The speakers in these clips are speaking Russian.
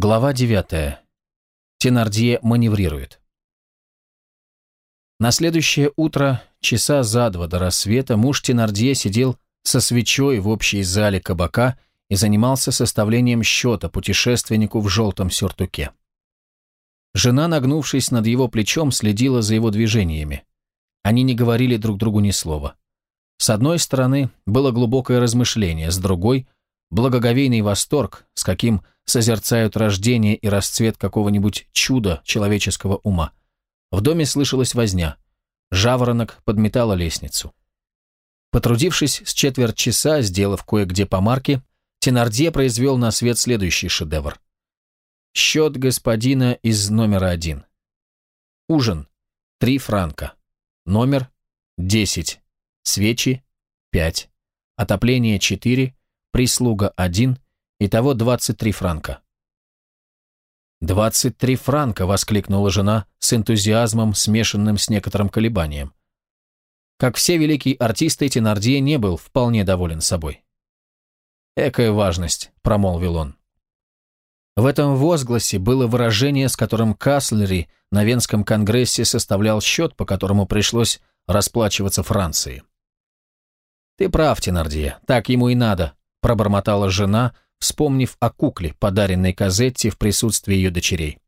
Глава 9. Тенардье маневрирует. На следующее утро, часа за два до рассвета, муж Тенардье сидел со свечой в общей зале кабака и занимался составлением счета путешественнику в желтом сюртуке. Жена, нагнувшись над его плечом, следила за его движениями. Они не говорили друг другу ни слова. С одной стороны, было глубокое размышление, с другой – благоговейный восторг, с каким созерцают рождение и расцвет какого-нибудь чуда человеческого ума. В доме слышалась возня. Жаворонок подметала лестницу. Потрудившись с четверть часа, сделав кое-где помарки, Тенардье произвел на свет следующий шедевр. Счет господина из номера один. Ужин. Три франка. Номер. Десять. Свечи. Пять. Отопление четыре прислуга один, итого 23 франка. «Двадцать три франка!» — воскликнула жена с энтузиазмом, смешанным с некоторым колебанием. Как все великие артисты, Тенардье не был вполне доволен собой. «Экая важность», — промолвил он. В этом возгласе было выражение, с которым Каслери на Венском конгрессе составлял счет, по которому пришлось расплачиваться Франции. «Ты прав, Тенардье, так ему и надо», пробормотала жена, вспомнив о кукле, подаренной Казетти в присутствии ее дочерей.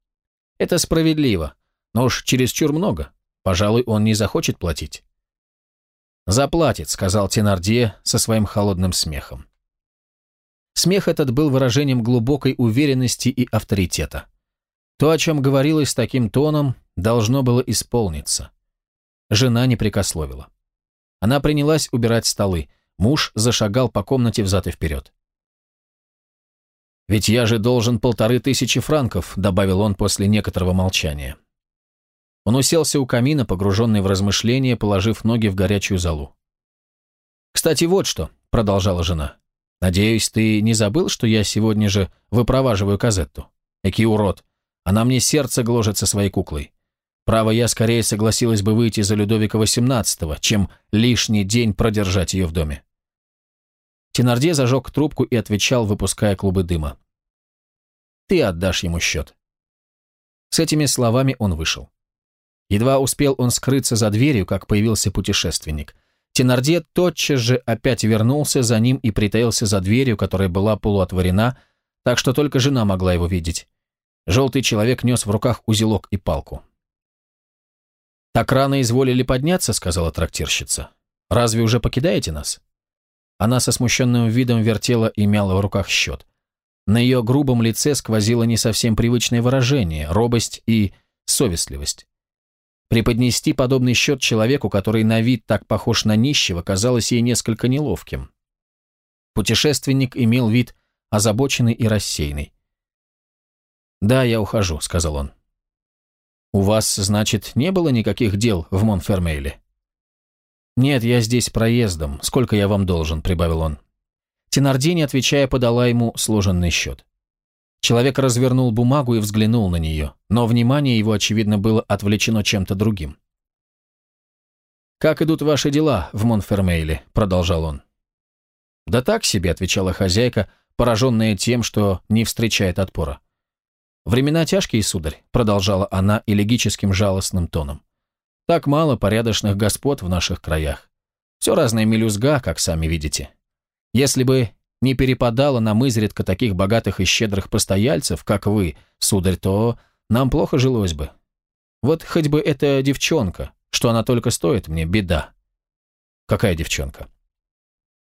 Это справедливо, но уж чересчур много. Пожалуй, он не захочет платить. «Заплатит», — сказал Тенардье со своим холодным смехом. Смех этот был выражением глубокой уверенности и авторитета. То, о чем говорилось таким тоном, должно было исполниться. Жена не прикословила. Она принялась убирать столы. Муж зашагал по комнате взад и вперед. «Ведь я же должен полторы тысячи франков», — добавил он после некоторого молчания. Он уселся у камина, погруженный в размышления, положив ноги в горячую залу. «Кстати, вот что», — продолжала жена. «Надеюсь, ты не забыл, что я сегодня же выпроваживаю Казетту? Экий урод. Она мне сердце гложет со своей куклой. Право, я скорее согласилась бы выйти за Людовика XVIII, чем лишний день продержать ее в доме. Тенардье зажег трубку и отвечал, выпуская клубы дыма. «Ты отдашь ему счет». С этими словами он вышел. Едва успел он скрыться за дверью, как появился путешественник. Тенардье тотчас же опять вернулся за ним и притаился за дверью, которая была полуотворена, так что только жена могла его видеть. Желтый человек нес в руках узелок и палку. «Так рано изволили подняться», — сказала трактирщица. «Разве уже покидаете нас?» Она со смущенным видом вертела и мяла в руках счет. На ее грубом лице сквозило не совсем привычное выражение, робость и совестливость. Преподнести подобный счет человеку, который на вид так похож на нищего, казалось ей несколько неловким. Путешественник имел вид озабоченный и рассеянный. «Да, я ухожу», — сказал он. «У вас, значит, не было никаких дел в Монфермейле?» «Нет, я здесь проездом. Сколько я вам должен?» – прибавил он. Тенарди, не отвечая, подала ему сложенный счет. Человек развернул бумагу и взглянул на нее, но внимание его, очевидно, было отвлечено чем-то другим. «Как идут ваши дела в Монфермейле?» – продолжал он. «Да так себе», – отвечала хозяйка, пораженная тем, что не встречает отпора. «Времена тяжкие, сударь», – продолжала она элегическим жалостным тоном. Так мало порядочных господ в наших краях. Все разная мелюзга, как сами видите. Если бы не перепадало нам изредка таких богатых и щедрых постояльцев, как вы, сударь, то нам плохо жилось бы. Вот хоть бы эта девчонка, что она только стоит мне, беда. Какая девчонка?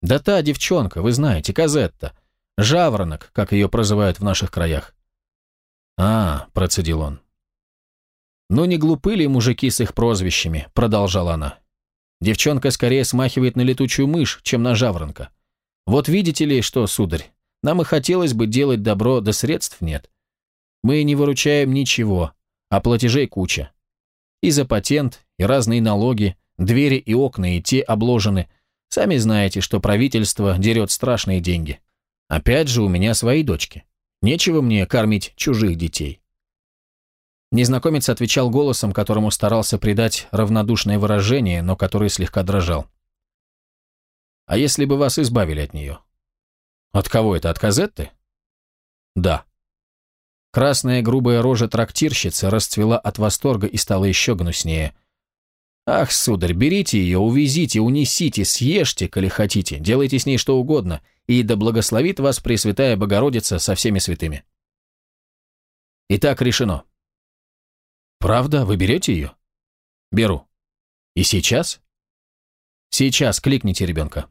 Да та девчонка, вы знаете, Казетта. Жаворонок, как ее прозывают в наших краях. А, процедил он. «Ну не глупы ли мужики с их прозвищами?» – продолжала она. «Девчонка скорее смахивает на летучую мышь, чем на жаворонка. Вот видите ли, что, сударь, нам и хотелось бы делать добро, да средств нет. Мы не выручаем ничего, а платежей куча. И за патент, и разные налоги, двери и окна и те обложены. Сами знаете, что правительство дерет страшные деньги. Опять же, у меня свои дочки. Нечего мне кормить чужих детей. Незнакомец отвечал голосом, которому старался придать равнодушное выражение, но который слегка дрожал. «А если бы вас избавили от нее?» «От кого это? От Казетты?» «Да». Красная грубая рожа трактирщицы расцвела от восторга и стала еще гнуснее. «Ах, сударь, берите ее, увезите, унесите, съешьте, коли хотите, делайте с ней что угодно, и да благословит вас Пресвятая Богородица со всеми святыми». Итак, решено. Правда, вы берете ее? Беру. И сейчас? Сейчас кликните ребенка.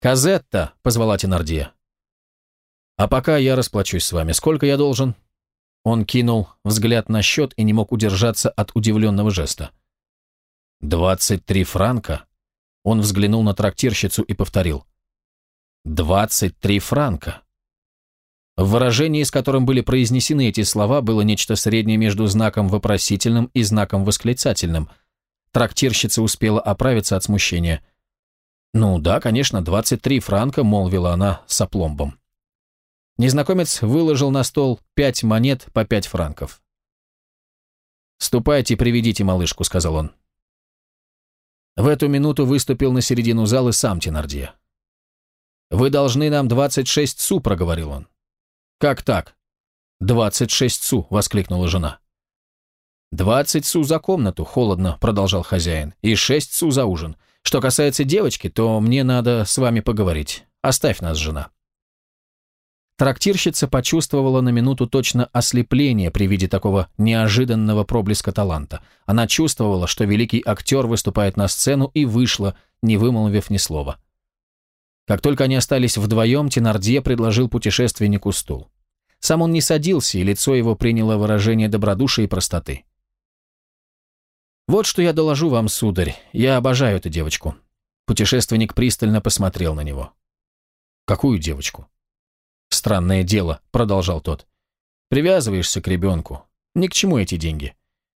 «Казетта!» — позвала Тенардия. «А пока я расплачусь с вами. Сколько я должен?» Он кинул взгляд на счет и не мог удержаться от удивленного жеста. «Двадцать три франка?» Он взглянул на трактирщицу и повторил. «Двадцать три франка!» В выражении, с которым были произнесены эти слова, было нечто среднее между знаком вопросительным и знаком восклицательным. Трактирщица успела оправиться от смущения. «Ну да, конечно, 23 франка», — молвила она с опломбом. Незнакомец выложил на стол пять монет по пять франков. «Ступайте, приведите малышку», — сказал он. В эту минуту выступил на середину зала сам Тенардье. «Вы должны нам 26 су», — проговорил он. «Как так?» «Двадцать шесть су!» — воскликнула жена. «Двадцать су за комнату», — холодно продолжал хозяин, «и шесть су за ужин. Что касается девочки, то мне надо с вами поговорить. Оставь нас, жена». Трактирщица почувствовала на минуту точно ослепление при виде такого неожиданного проблеска таланта. Она чувствовала, что великий актер выступает на сцену и вышла, не вымолвив ни слова. Как только они остались вдвоем, Тенардье предложил путешественнику стул. Сам он не садился, и лицо его приняло выражение добродушия и простоты. «Вот что я доложу вам, сударь. Я обожаю эту девочку». Путешественник пристально посмотрел на него. «Какую девочку?» «Странное дело», — продолжал тот. «Привязываешься к ребенку. Ни к чему эти деньги.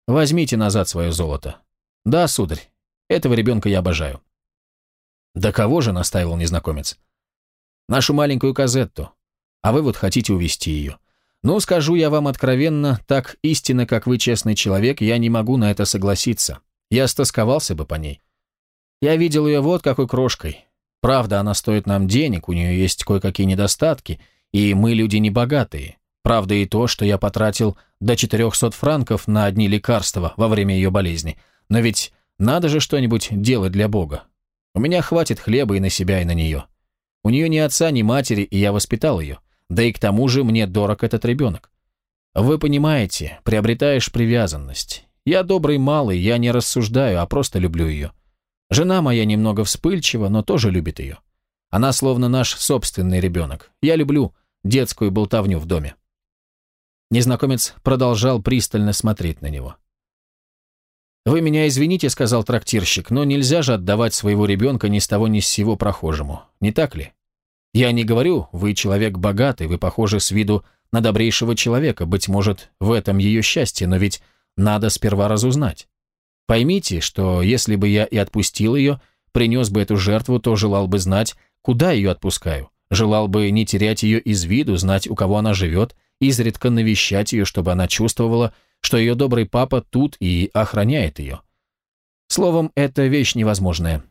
Возьмите назад свое золото. Да, сударь, этого ребенка я обожаю». «Да кого же?» — настаивал незнакомец. «Нашу маленькую Казетту а вы вот хотите увести ее. Ну, скажу я вам откровенно, так истинно, как вы честный человек, я не могу на это согласиться. Я стосковался бы по ней. Я видел ее вот какой крошкой. Правда, она стоит нам денег, у нее есть кое-какие недостатки, и мы люди небогатые. Правда и то, что я потратил до 400 франков на одни лекарства во время ее болезни. Но ведь надо же что-нибудь делать для Бога. У меня хватит хлеба и на себя, и на нее. У нее ни отца, ни матери, и я воспитал ее. Да и к тому же мне дорог этот ребенок. Вы понимаете, приобретаешь привязанность. Я добрый малый, я не рассуждаю, а просто люблю ее. Жена моя немного вспыльчива, но тоже любит ее. Она словно наш собственный ребенок. Я люблю детскую болтовню в доме. Незнакомец продолжал пристально смотреть на него. «Вы меня извините», — сказал трактирщик, «но нельзя же отдавать своего ребенка ни с того ни с сего прохожему, не так ли? Я не говорю, вы человек богатый, вы похожи с виду на добрейшего человека, быть может, в этом ее счастье, но ведь надо сперва разузнать. Поймите, что если бы я и отпустил ее, принес бы эту жертву, то желал бы знать, куда ее отпускаю, желал бы не терять ее из виду, знать, у кого она живет, изредка навещать ее, чтобы она чувствовала, что ее добрый папа тут и охраняет ее. Словом, это вещь невозможная.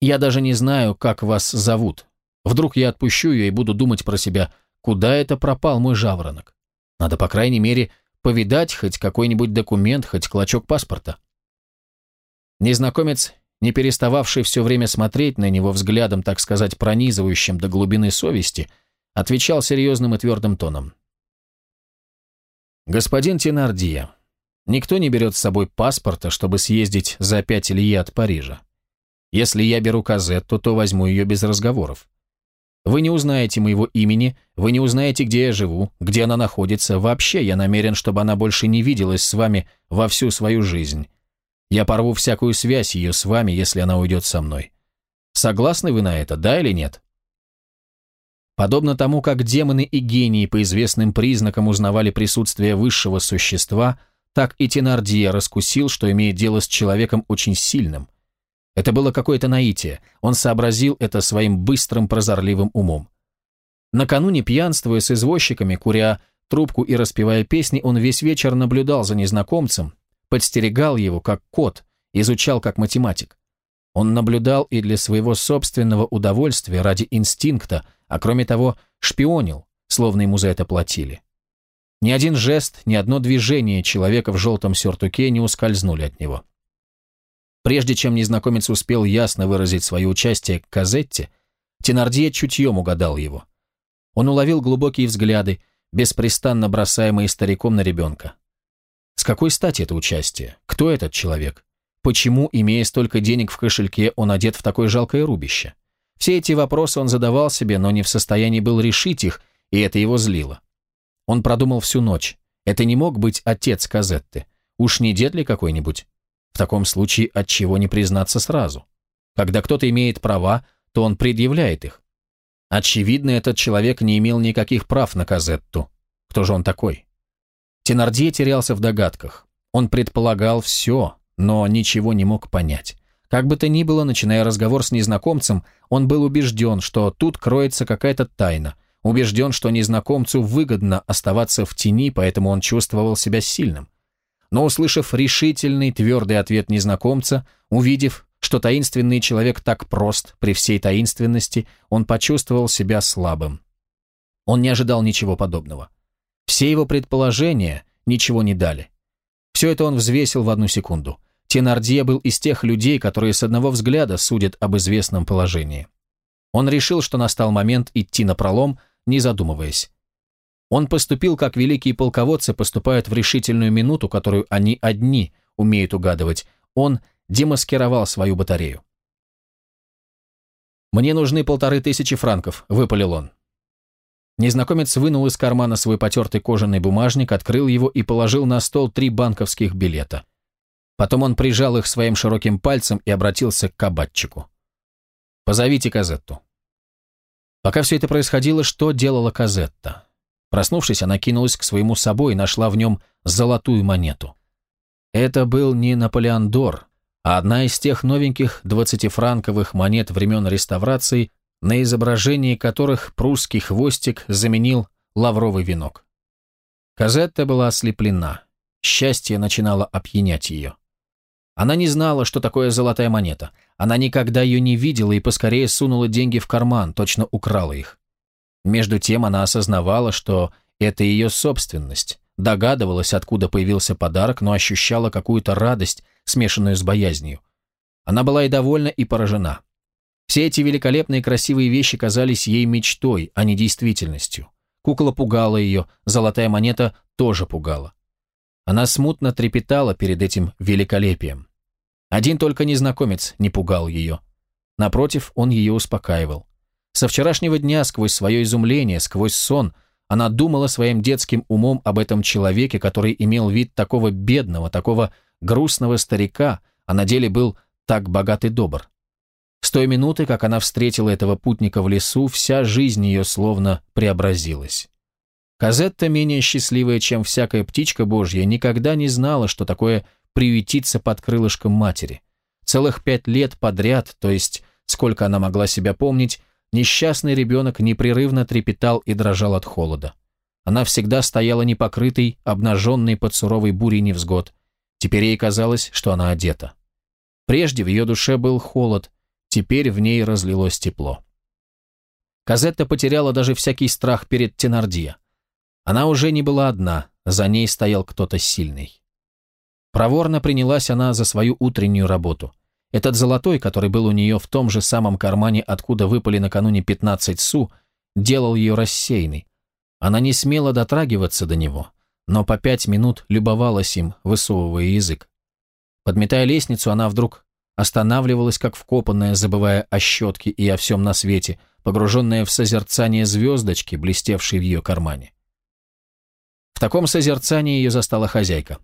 Я даже не знаю, как вас зовут, Вдруг я отпущу ее и буду думать про себя, куда это пропал мой жаворонок. Надо, по крайней мере, повидать хоть какой-нибудь документ, хоть клочок паспорта. Незнакомец, не перестававший все время смотреть на него взглядом, так сказать, пронизывающим до глубины совести, отвечал серьезным и твердым тоном. «Господин Тенардия, никто не берет с собой паспорта, чтобы съездить за пять лье от Парижа. Если я беру Казетту, то возьму ее без разговоров. Вы не узнаете моего имени, вы не узнаете, где я живу, где она находится. Вообще, я намерен, чтобы она больше не виделась с вами во всю свою жизнь. Я порву всякую связь ее с вами, если она уйдет со мной. Согласны вы на это, да или нет? Подобно тому, как демоны и гении по известным признакам узнавали присутствие высшего существа, так и Тенардия раскусил, что имеет дело с человеком очень сильным, это было какое-то наитие. Он сообразил это своим быстрым прозорливым умом. Накануне, пьянствуя с извозчиками, куря трубку и распевая песни, он весь вечер наблюдал за незнакомцем, подстерегал его как кот, изучал как математик. Он наблюдал и для своего собственного удовольствия, ради инстинкта, а кроме того, шпионил, словно ему за это платили. Ни один жест, ни одно движение человека в желтом сюртуке не ускользнули от него. Прежде чем незнакомец успел ясно выразить свое участие к Казетте, Тенардье чутьем угадал его. Он уловил глубокие взгляды, беспрестанно бросаемые стариком на ребенка. С какой стати это участие? Кто этот человек? Почему, имея столько денег в кошельке, он одет в такое жалкое рубище? Все эти вопросы он задавал себе, но не в состоянии был решить их, и это его злило. Он продумал всю ночь. Это не мог быть отец Казетты. Уж не дед ли какой-нибудь? В таком случае от чего не признаться сразу? Когда кто-то имеет права, то он предъявляет их. Очевидно, этот человек не имел никаких прав на Казетту. Кто же он такой? Тенардье терялся в догадках. Он предполагал все, но ничего не мог понять. Как бы то ни было, начиная разговор с незнакомцем, он был убежден, что тут кроется какая-то тайна, убежден, что незнакомцу выгодно оставаться в тени, поэтому он чувствовал себя сильным. Но услышав решительный, твердый ответ незнакомца, увидев, что таинственный человек так прост при всей таинственности, он почувствовал себя слабым. Он не ожидал ничего подобного. Все его предположения ничего не дали. Все это он взвесил в одну секунду. Тенардье был из тех людей, которые с одного взгляда судят об известном положении. Он решил, что настал момент идти на пролом, не задумываясь. Он поступил, как великие полководцы поступают в решительную минуту, которую они одни умеют угадывать. Он демаскировал свою батарею. «Мне нужны полторы тысячи франков», — выпалил он. Незнакомец вынул из кармана свой потертый кожаный бумажник, открыл его и положил на стол три банковских билета. Потом он прижал их своим широким пальцем и обратился к кабатчику. «Позовите Казетту». Пока все это происходило, что делала Казетта? Проснувшись, она кинулась к своему собой и нашла в нем золотую монету. Это был не Наполеон Дор, а одна из тех новеньких двадцатифранковых монет времен реставрации, на изображении которых прусский хвостик заменил лавровый венок. Казетта была ослеплена. Счастье начинало опьянять ее. Она не знала, что такое золотая монета. Она никогда ее не видела и поскорее сунула деньги в карман, точно украла их. Между тем она осознавала, что это ее собственность, догадывалась, откуда появился подарок, но ощущала какую-то радость, смешанную с боязнью. Она была и довольна, и поражена. Все эти великолепные красивые вещи казались ей мечтой, а не действительностью. Кукла пугала ее, золотая монета тоже пугала. Она смутно трепетала перед этим великолепием. Один только незнакомец не пугал ее. Напротив, он ее успокаивал. Со вчерашнего дня, сквозь свое изумление, сквозь сон, она думала своим детским умом об этом человеке, который имел вид такого бедного, такого грустного старика, а на деле был так богат и добр. С той минуты, как она встретила этого путника в лесу, вся жизнь ее словно преобразилась. Казетта, менее счастливая, чем всякая птичка божья, никогда не знала, что такое приютиться под крылышком матери. Целых пять лет подряд, то есть сколько она могла себя помнить, несчастный ребенок непрерывно трепетал и дрожал от холода. Она всегда стояла непокрытой, обнаженной под суровой бурей невзгод. Теперь ей казалось, что она одета. Прежде в ее душе был холод, теперь в ней разлилось тепло. Казетта потеряла даже всякий страх перед Тенардия. Она уже не была одна, за ней стоял кто-то сильный. Проворно принялась она за свою утреннюю работу. Этот золотой, который был у нее в том же самом кармане, откуда выпали накануне 15 су, делал ее рассеянной. Она не смела дотрагиваться до него, но по пять минут любовалась им, высовывая язык. Подметая лестницу, она вдруг останавливалась, как вкопанная, забывая о щетке и о всем на свете, погруженная в созерцание звездочки, блестевшей в ее кармане. В таком созерцании ее застала хозяйка.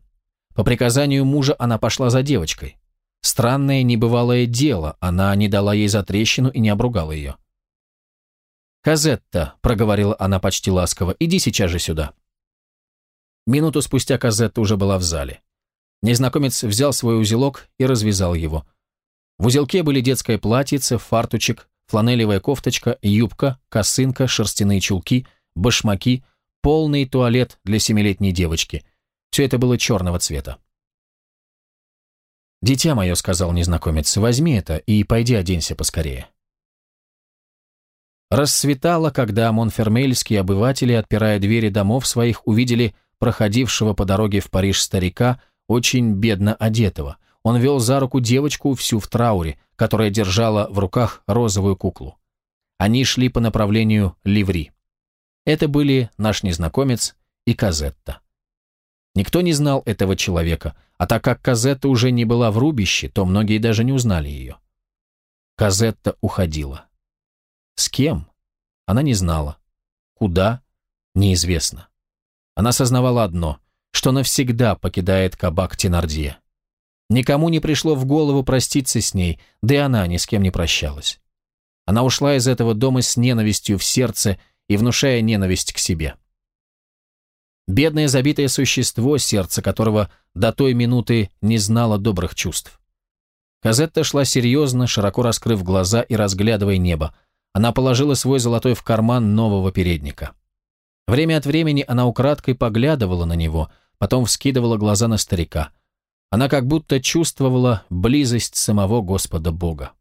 По приказанию мужа она пошла за девочкой. Странное небывалое дело, она не дала ей затрещину и не обругала ее. «Казетта», — проговорила она почти ласково, — «иди сейчас же сюда». Минуту спустя Казетта уже была в зале. Незнакомец взял свой узелок и развязал его. В узелке были детское платьице, фартучек, фланелевая кофточка, юбка, косынка, шерстяные чулки, башмаки — полный туалет для семилетней девочки. Все это было черного цвета. «Дитя мое», — сказал незнакомец, — «возьми это и пойди оденься поскорее». Рассветало, когда монфермельские обыватели, отпирая двери домов своих, увидели проходившего по дороге в Париж старика, очень бедно одетого. Он вел за руку девочку всю в трауре, которая держала в руках розовую куклу. Они шли по направлению Ливри. Это были наш незнакомец и Казетта. Никто не знал этого человека, а так как Казетта уже не была в рубище, то многие даже не узнали ее. Казетта уходила. С кем? Она не знала. Куда? Неизвестно. Она сознавала одно, что навсегда покидает кабак Тенардье. Никому не пришло в голову проститься с ней, да и она ни с кем не прощалась. Она ушла из этого дома с ненавистью в сердце и внушая ненависть к себе. Бедное забитое существо, сердце которого до той минуты не знало добрых чувств. Казетта шла серьезно, широко раскрыв глаза и разглядывая небо. Она положила свой золотой в карман нового передника. Время от времени она украдкой поглядывала на него, потом вскидывала глаза на старика. Она как будто чувствовала близость самого Господа Бога.